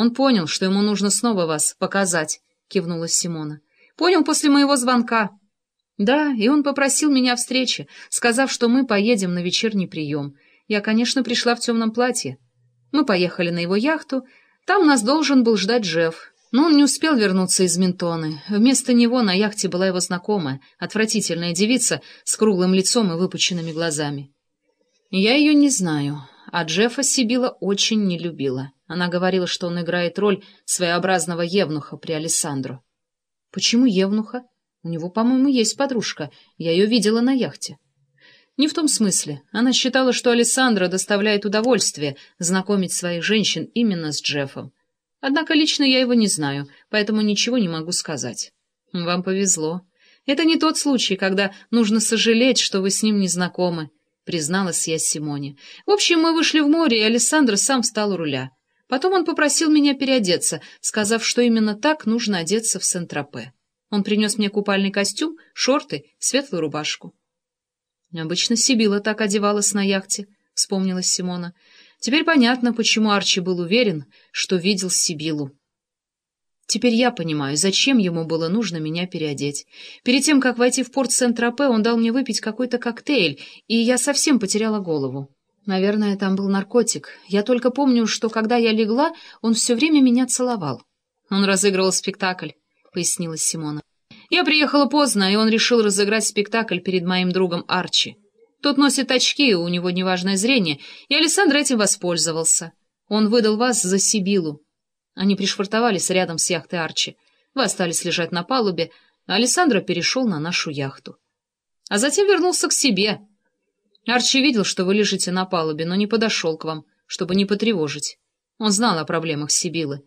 Он понял, что ему нужно снова вас показать, кивнула Симона. Понял после моего звонка. Да, и он попросил меня встречи, сказав, что мы поедем на вечерний прием. Я, конечно, пришла в темном платье. Мы поехали на его яхту. Там нас должен был ждать Джефф. Но он не успел вернуться из Ментоны. Вместо него на яхте была его знакомая, отвратительная девица с круглым лицом и выпученными глазами. Я ее не знаю, а Джеффа Сибила очень не любила. Она говорила, что он играет роль своеобразного евнуха при Алессандро. Почему евнуха? У него, по-моему, есть подружка. Я ее видела на яхте. Не в том смысле. Она считала, что Алессандро доставляет удовольствие знакомить своих женщин именно с Джеффом. Однако лично я его не знаю, поэтому ничего не могу сказать. Вам повезло. Это не тот случай, когда нужно сожалеть, что вы с ним не знакомы, призналась я Симоне. В общем, мы вышли в море, и Александр сам встал у руля. Потом он попросил меня переодеться, сказав, что именно так нужно одеться в Сент-Тропе. Он принес мне купальный костюм, шорты, светлую рубашку. Обычно Сибила так одевалась на яхте, вспомнила Симона. Теперь понятно, почему Арчи был уверен, что видел Сибилу. Теперь я понимаю, зачем ему было нужно меня переодеть. Перед тем, как войти в порт Сент-Тропе, он дал мне выпить какой-то коктейль, и я совсем потеряла голову. Наверное, там был наркотик. Я только помню, что когда я легла, он все время меня целовал. Он разыгрывал спектакль, — пояснила Симона. Я приехала поздно, и он решил разыграть спектакль перед моим другом Арчи. Тот носит очки, у него неважное зрение, и Александр этим воспользовался. Он выдал вас за Сибилу. Они пришвартовались рядом с яхтой Арчи. Вы остались лежать на палубе, а Александра перешел на нашу яхту. А затем вернулся к себе. Арчи видел, что вы лежите на палубе, но не подошел к вам, чтобы не потревожить. Он знал о проблемах Сибилы.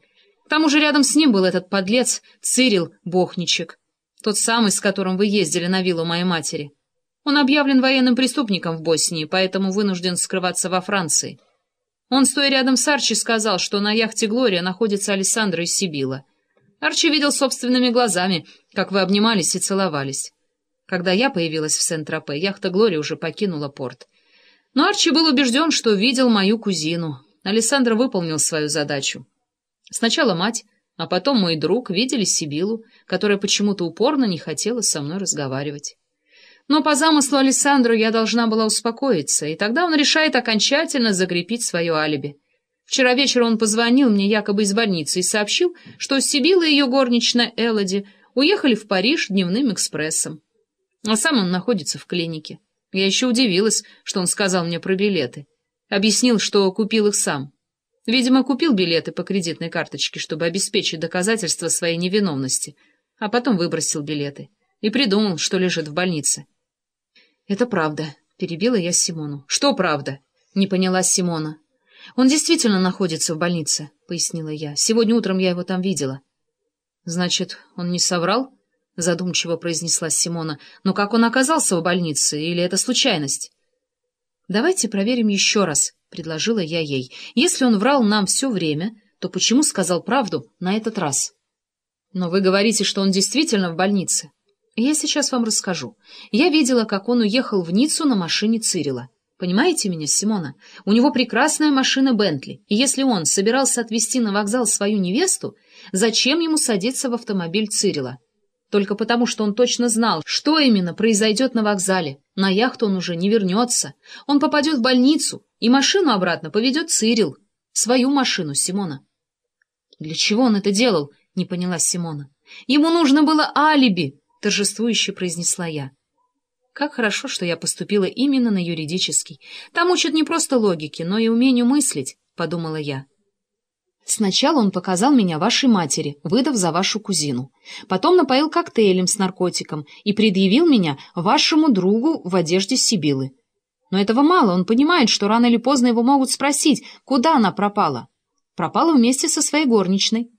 К тому же рядом с ним был этот подлец Цирил Бохничек, тот самый, с которым вы ездили на виллу моей матери. Он объявлен военным преступником в Боснии, поэтому вынужден скрываться во Франции. Он, стоя рядом с Арчи, сказал, что на яхте «Глория» находится Александра из Сибила. Арчи видел собственными глазами, как вы обнимались и целовались. Когда я появилась в Сент-Тропе, яхта «Глория» уже покинула порт. Но Арчи был убежден, что видел мою кузину. Александр выполнил свою задачу. Сначала мать, а потом мой друг видели Сибилу, которая почему-то упорно не хотела со мной разговаривать. Но по замыслу Александру я должна была успокоиться, и тогда он решает окончательно закрепить свое алиби. Вчера вечером он позвонил мне якобы из больницы и сообщил, что Сибила и ее горничная Элоди уехали в Париж дневным экспрессом. А сам он находится в клинике. Я еще удивилась, что он сказал мне про билеты. Объяснил, что купил их сам. Видимо, купил билеты по кредитной карточке, чтобы обеспечить доказательства своей невиновности, а потом выбросил билеты и придумал, что лежит в больнице. «Это правда», — перебила я Симону. «Что правда?» — не поняла Симона. «Он действительно находится в больнице», — пояснила я. «Сегодня утром я его там видела». «Значит, он не соврал?» — задумчиво произнесла Симона. «Но как он оказался в больнице? Или это случайность?» «Давайте проверим еще раз», — предложила я ей. «Если он врал нам все время, то почему сказал правду на этот раз?» «Но вы говорите, что он действительно в больнице». Я сейчас вам расскажу. Я видела, как он уехал в Ниццу на машине Цирила. Понимаете меня, Симона? У него прекрасная машина Бентли, и если он собирался отвезти на вокзал свою невесту, зачем ему садиться в автомобиль Цирила? Только потому, что он точно знал, что именно произойдет на вокзале. На яхту он уже не вернется. Он попадет в больницу, и машину обратно поведет Цирил. Свою машину, Симона. Для чего он это делал? Не поняла Симона. Ему нужно было алиби, торжествующе произнесла я. Как хорошо, что я поступила именно на юридический. Там учат не просто логике, но и умению мыслить, подумала я. Сначала он показал меня вашей матери, выдав за вашу кузину. Потом напоил коктейлем с наркотиком и предъявил меня вашему другу в одежде Сибилы. Но этого мало, он понимает, что рано или поздно его могут спросить, куда она пропала. Пропала вместе со своей горничной.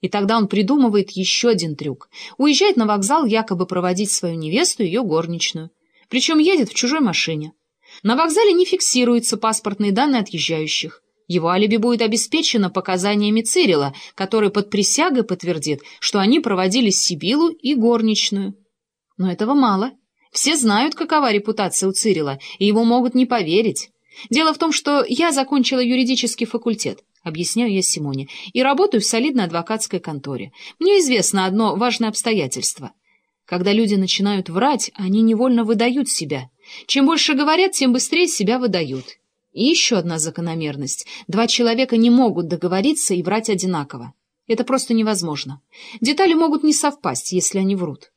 И тогда он придумывает еще один трюк. Уезжает на вокзал якобы проводить свою невесту и ее горничную. Причем едет в чужой машине. На вокзале не фиксируются паспортные данные отъезжающих. Его алиби будет обеспечено показаниями Цирила, который под присягой подтвердит, что они проводили Сибилу и горничную. Но этого мало. Все знают, какова репутация у Цирила, и его могут не поверить. Дело в том, что я закончила юридический факультет, Объясняю я Симоне. И работаю в солидной адвокатской конторе. Мне известно одно важное обстоятельство. Когда люди начинают врать, они невольно выдают себя. Чем больше говорят, тем быстрее себя выдают. И еще одна закономерность. Два человека не могут договориться и врать одинаково. Это просто невозможно. Детали могут не совпасть, если они врут.